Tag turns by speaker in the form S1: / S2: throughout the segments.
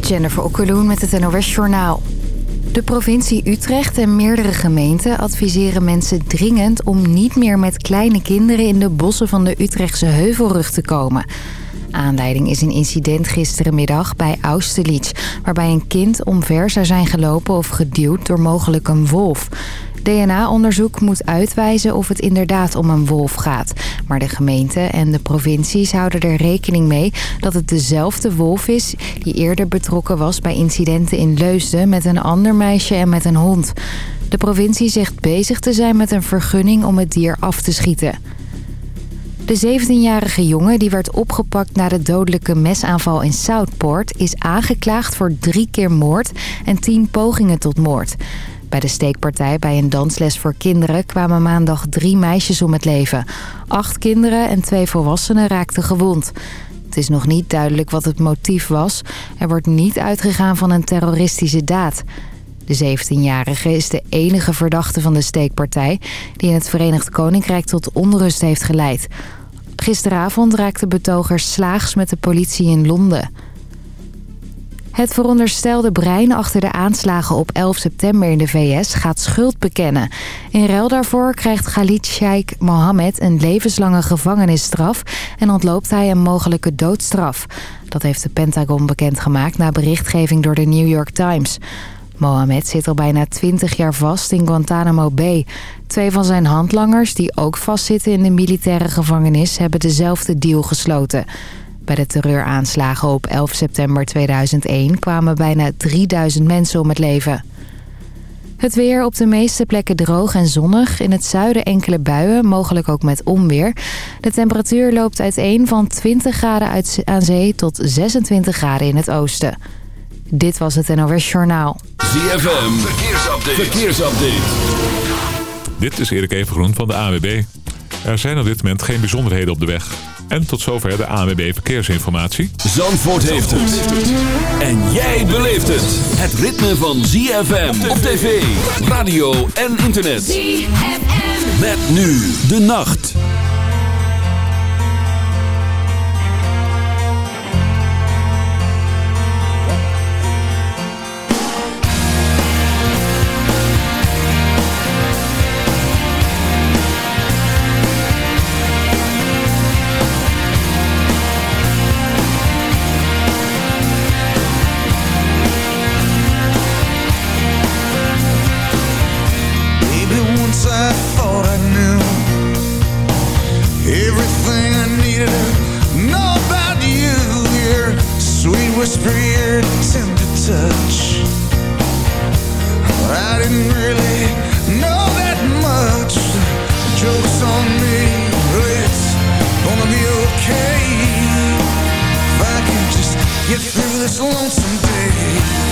S1: Jennifer Okkeloen met het NOS Journaal. De provincie Utrecht en meerdere gemeenten adviseren mensen dringend... om niet meer met kleine kinderen in de bossen van de Utrechtse Heuvelrug te komen. Aanleiding is een incident gisterenmiddag bij Austerlitz... waarbij een kind omver zou zijn gelopen of geduwd door mogelijk een wolf... DNA-onderzoek moet uitwijzen of het inderdaad om een wolf gaat. Maar de gemeente en de provincies houden er rekening mee dat het dezelfde wolf is... die eerder betrokken was bij incidenten in Leusden met een ander meisje en met een hond. De provincie zegt bezig te zijn met een vergunning om het dier af te schieten. De 17-jarige jongen die werd opgepakt na de dodelijke mesaanval in Southport... is aangeklaagd voor drie keer moord en tien pogingen tot moord. Bij de steekpartij bij een dansles voor kinderen kwamen maandag drie meisjes om het leven. Acht kinderen en twee volwassenen raakten gewond. Het is nog niet duidelijk wat het motief was. Er wordt niet uitgegaan van een terroristische daad. De 17-jarige is de enige verdachte van de steekpartij... die in het Verenigd Koninkrijk tot onrust heeft geleid. Gisteravond raakten betogers slaags met de politie in Londen... Het veronderstelde brein achter de aanslagen op 11 september in de VS gaat schuld bekennen. In ruil daarvoor krijgt Khalid Sheikh Mohammed een levenslange gevangenisstraf... en ontloopt hij een mogelijke doodstraf. Dat heeft de Pentagon bekendgemaakt na berichtgeving door de New York Times. Mohammed zit al bijna 20 jaar vast in Guantanamo Bay. Twee van zijn handlangers, die ook vastzitten in de militaire gevangenis... hebben dezelfde deal gesloten... Bij de terreuraanslagen op 11 september 2001 kwamen bijna 3000 mensen om het leven. Het weer op de meeste plekken droog en zonnig. In het zuiden enkele buien, mogelijk ook met onweer. De temperatuur loopt uiteen van 20 graden aan zee tot 26 graden in het oosten. Dit was het NOS Journaal.
S2: ZFM, verkeersupdate. verkeersupdate.
S3: Dit is Erik Evengroen van de AWB. Er zijn op dit moment geen bijzonderheden op de weg. En tot zover de ANWB Verkeersinformatie.
S2: Zandvoort heeft het. En jij beleeft het. Het ritme van ZFM op tv, radio en internet. ZFM. Met nu de nacht.
S4: whisper tender touch. I
S5: didn't really know that much. Joke's on
S6: me, it's gonna be
S5: okay. If
S4: I
S5: can just get through this lonesome
S6: day.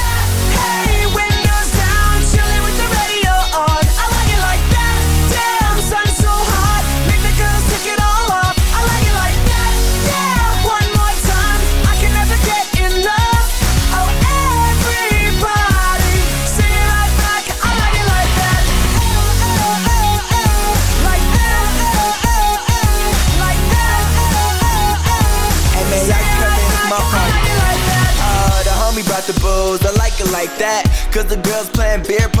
S7: Cause the girls playing beer pong,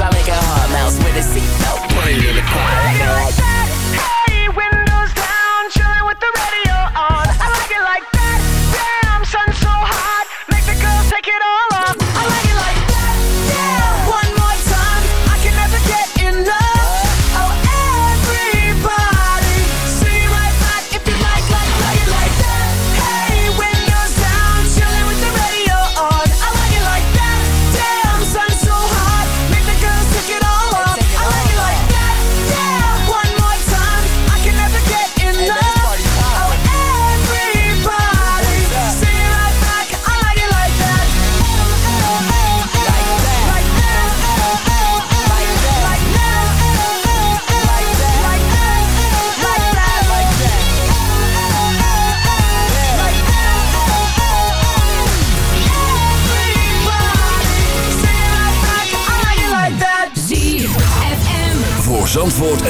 S8: I make a hard mouse with a seatbelt. Put it in the car. I like it like that.
S9: Hey, windows down, chilling with the radio on. I like it like that. Damn, so hot, make the girls take it all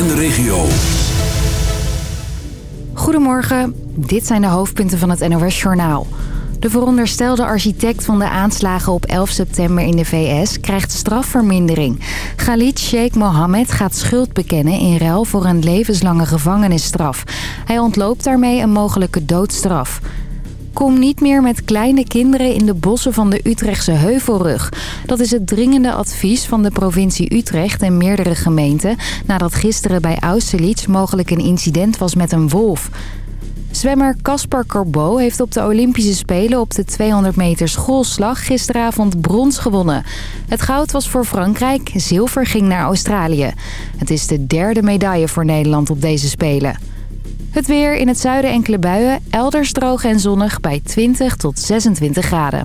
S2: en de regio.
S1: Goedemorgen, dit zijn de hoofdpunten van het NOS-journaal. De veronderstelde architect van de aanslagen op 11 september in de VS krijgt strafvermindering. Khalid Sheikh Mohammed gaat schuld bekennen in ruil voor een levenslange gevangenisstraf. Hij ontloopt daarmee een mogelijke doodstraf. Kom niet meer met kleine kinderen in de bossen van de Utrechtse Heuvelrug. Dat is het dringende advies van de provincie Utrecht en meerdere gemeenten... nadat gisteren bij Austerlitz mogelijk een incident was met een wolf. Zwemmer Caspar Corbeau heeft op de Olympische Spelen op de 200 meter schoolslag gisteravond brons gewonnen. Het goud was voor Frankrijk, zilver ging naar Australië. Het is de derde medaille voor Nederland op deze Spelen. Het weer in het zuiden enkele buien, elders droog en zonnig bij 20 tot 26 graden.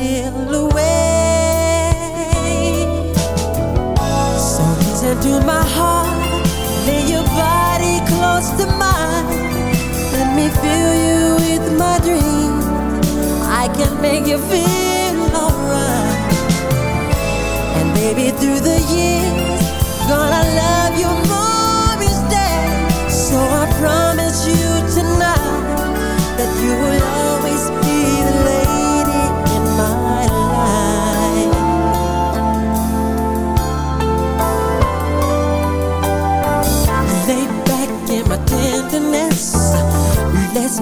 S10: time away. So listen to my heart, lay your body close to mine. Let me fill you with my dreams. I can make you feel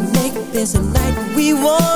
S10: make
S11: this a night. We want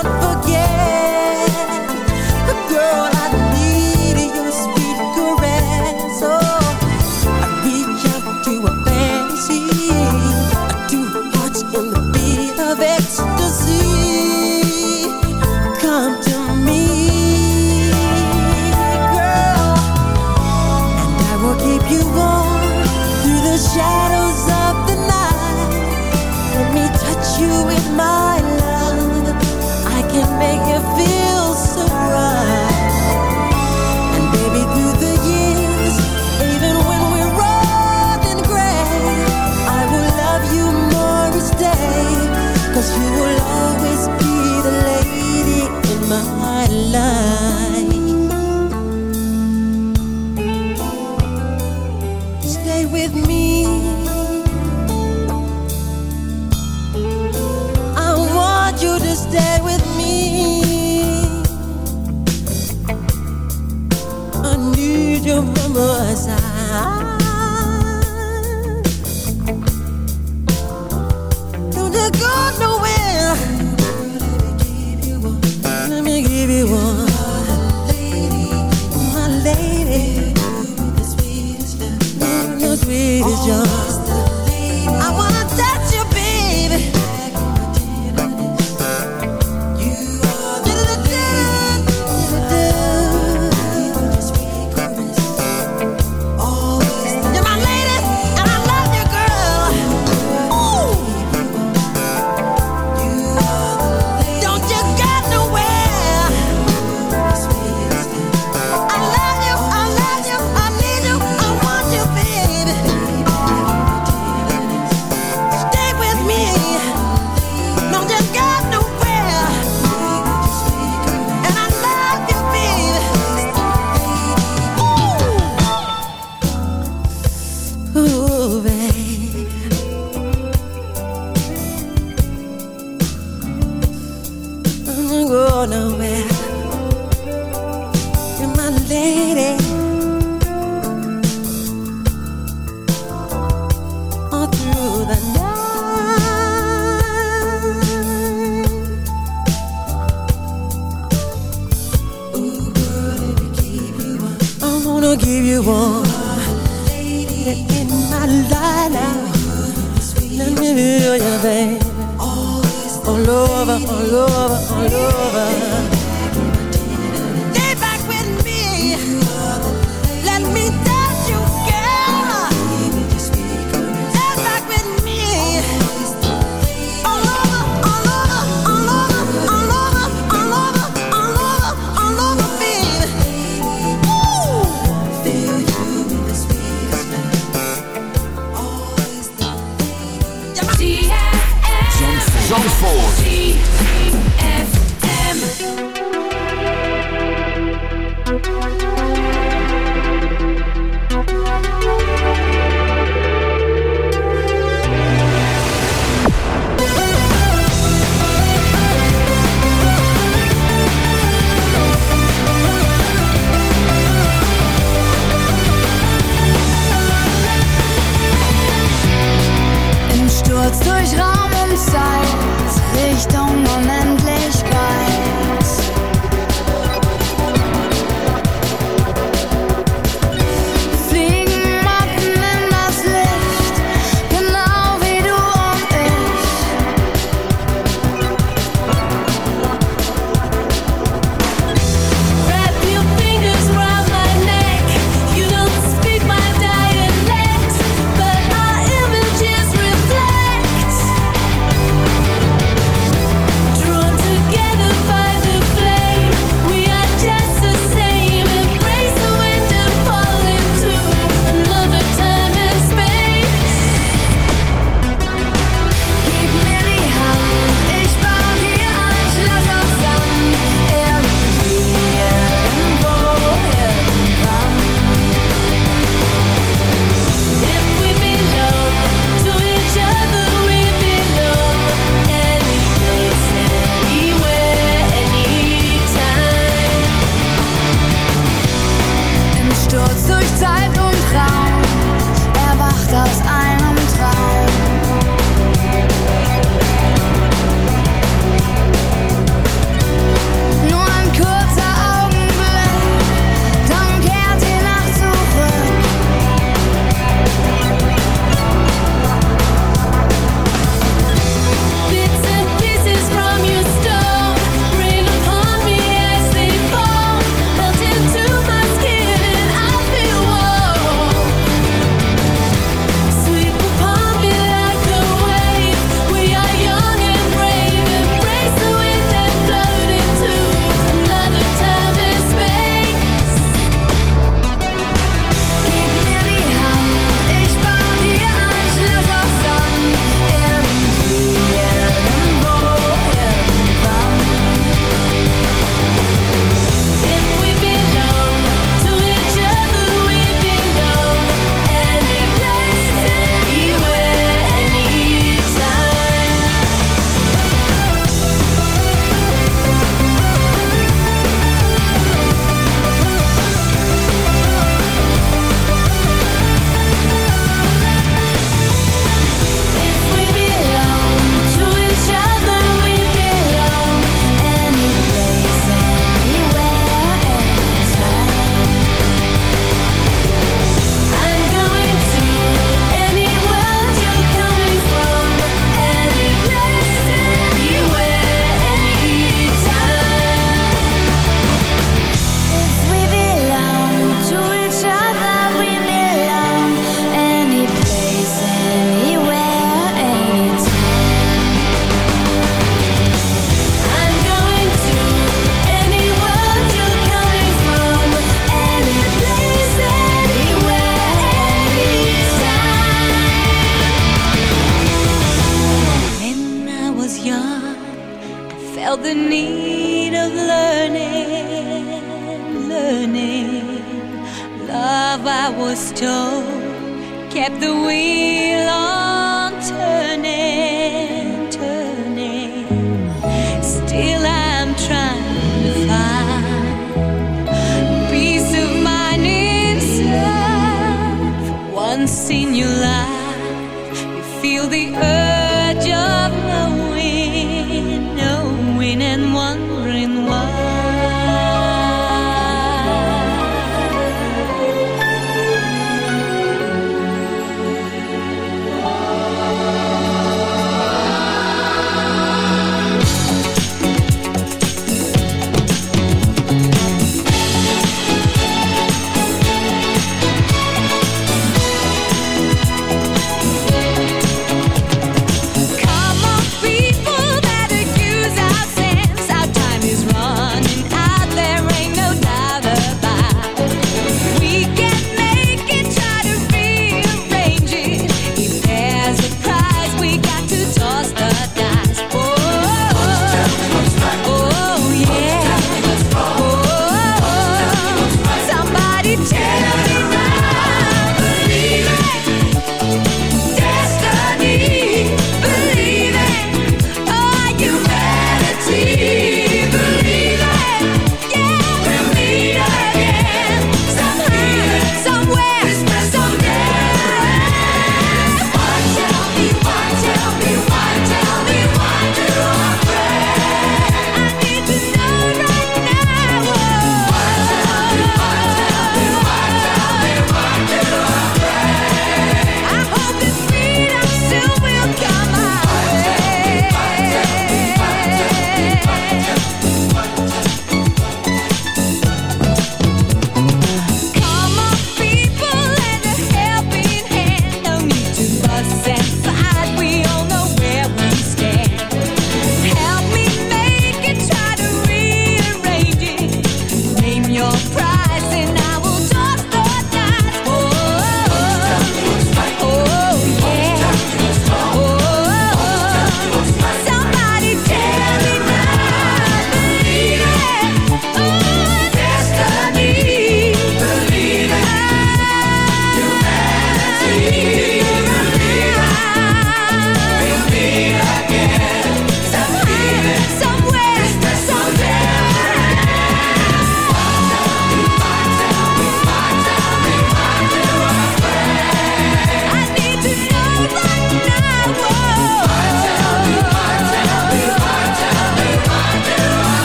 S11: Kept the
S12: wheel